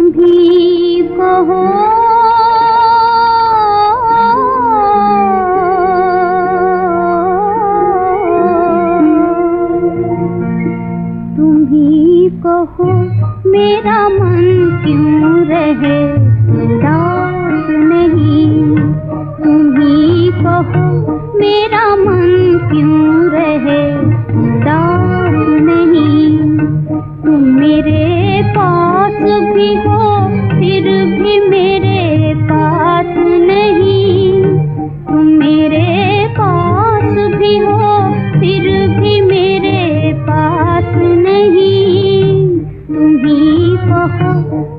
तुम भी कहो। तुम कहो मेरा मन क्यों रहे?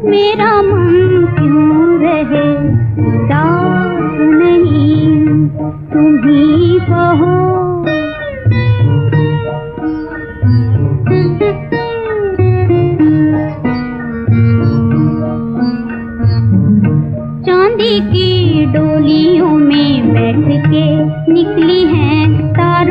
मेरा मन क्यों रहे? उदास नहीं, तुम ही कहो। चांदी की डोलियों में बैठ के निकली हैं तार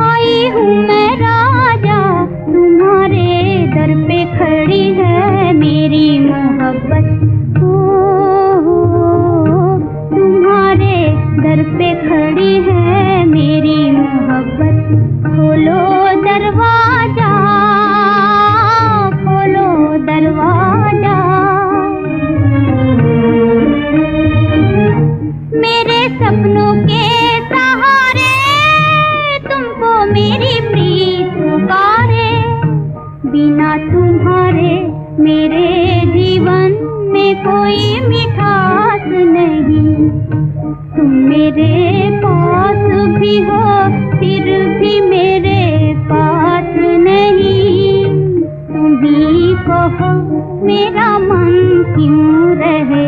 आई हूँ मैं राजा। तुम्हारे दर पे खड़ी है मेरी मोहब्बत। तुम्हारे दर पे खड़ी है मेरी मोहब्बत। खोलो दरवाज़ा। कहो मेरा मन क्यों रहे?